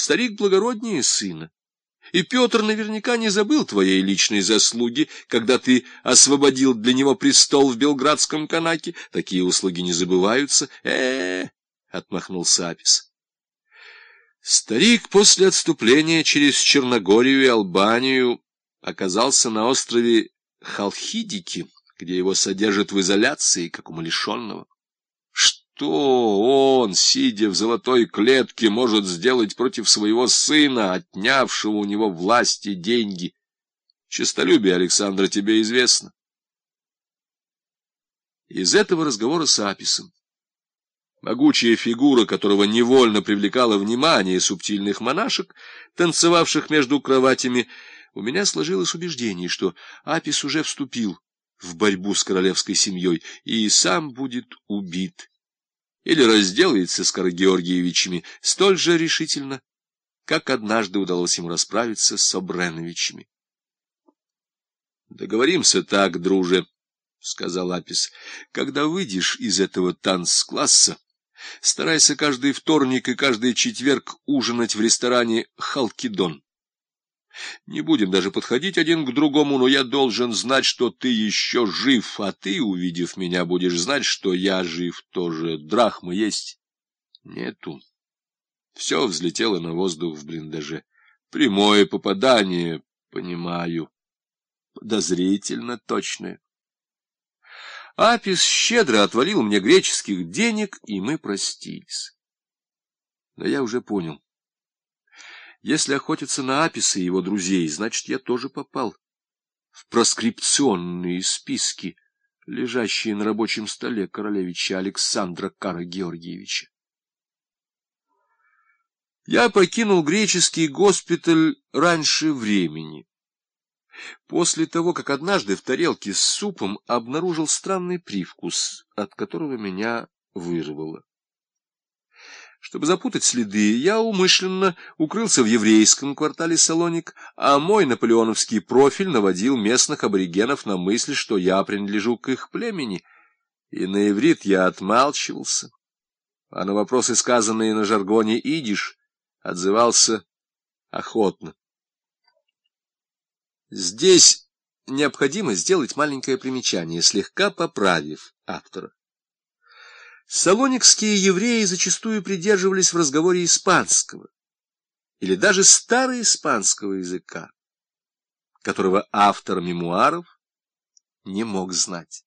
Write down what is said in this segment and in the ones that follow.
Старик благороднее сына. И Петр наверняка не забыл твоей личной заслуги, когда ты освободил для него престол в Белградском канаке. Такие услуги не забываются. э, -э, -э отмахнулся Апис. Старик после отступления через Черногорию и Албанию оказался на острове Халхидики, где его содержат в изоляции, как умалишенного. Что он, сидя в золотой клетке, может сделать против своего сына, отнявшего у него власть и деньги? Честолюбие Александра тебе известно. Из этого разговора с Аписом могучая фигура которого невольно привлекала внимание субтильных монашек, танцевавших между кроватями, у меня сложилось убеждение, что Апис уже вступил в борьбу с королевской семьей и сам будет убит или разделается с Карагеоргиевичами столь же решительно, как однажды удалось ему расправиться с Обреновичами. — Договоримся так, друже, — сказал Апис, — когда выйдешь из этого танц-класса, старайся каждый вторник и каждый четверг ужинать в ресторане «Халкидон». Не будем даже подходить один к другому, но я должен знать, что ты еще жив, а ты, увидев меня, будешь знать, что я жив тоже. Драхмы есть? Нету. Все взлетело на воздух в блиндаже. Прямое попадание, понимаю. Подозрительно точное. Апис щедро отвалил мне греческих денег, и мы простились. Но я уже понял. Если охотиться на Аписа и его друзей, значит, я тоже попал в проскрипционные списки, лежащие на рабочем столе королевича Александра Кара Георгиевича. Я покинул греческий госпиталь раньше времени. После того, как однажды в тарелке с супом обнаружил странный привкус, от которого меня вырвало. Чтобы запутать следы, я умышленно укрылся в еврейском квартале Салоник, а мой наполеоновский профиль наводил местных аборигенов на мысль, что я принадлежу к их племени, и на иврит я отмалчивался, а на вопросы, сказанные на жаргоне идиш, отзывался охотно. Здесь необходимо сделать маленькое примечание, слегка поправив автора. Салоникские евреи зачастую придерживались в разговоре испанского или даже староиспанского языка, которого автор мемуаров не мог знать.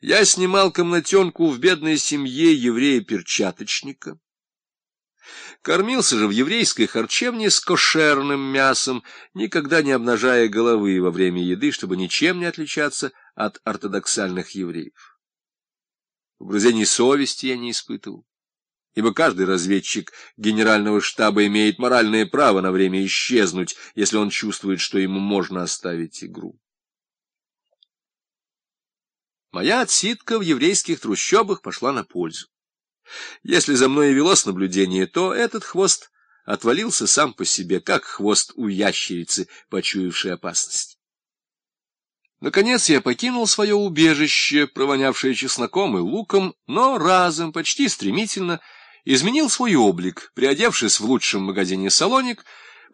Я снимал комнатенку в бедной семье еврея-перчаточника. Кормился же в еврейской харчевне с кошерным мясом, никогда не обнажая головы во время еды, чтобы ничем не отличаться от ортодоксальных евреев. Угрызений совести я не испытывал, ибо каждый разведчик генерального штаба имеет моральное право на время исчезнуть, если он чувствует, что ему можно оставить игру. Моя отсидка в еврейских трущобах пошла на пользу. Если за мной и велось наблюдение, то этот хвост отвалился сам по себе, как хвост у ящерицы, почуявшей опасность. Наконец я покинул свое убежище, провонявшее чесноком и луком, но разом, почти стремительно, изменил свой облик, приодевшись в лучшем магазине «Салоник»,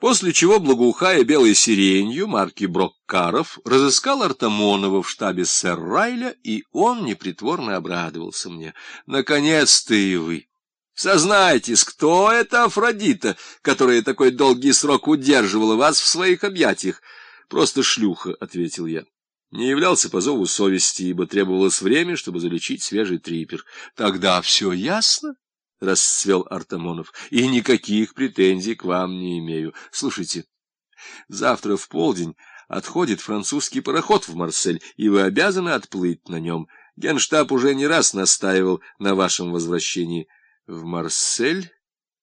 после чего, благоухая белой сиренью марки Броккаров, разыскал Артамонова в штабе сэр Райля, и он непритворно обрадовался мне. «Наконец-то и вы!» Сознайтесь, кто это Афродита, которая такой долгий срок удерживала вас в своих объятиях? Просто шлюха, — ответил я не являлся по зову совести, ибо требовалось время, чтобы залечить свежий трипер. — Тогда все ясно? — расцвел Артамонов. — И никаких претензий к вам не имею. Слушайте, завтра в полдень отходит французский пароход в Марсель, и вы обязаны отплыть на нем. Генштаб уже не раз настаивал на вашем возвращении. — В Марсель?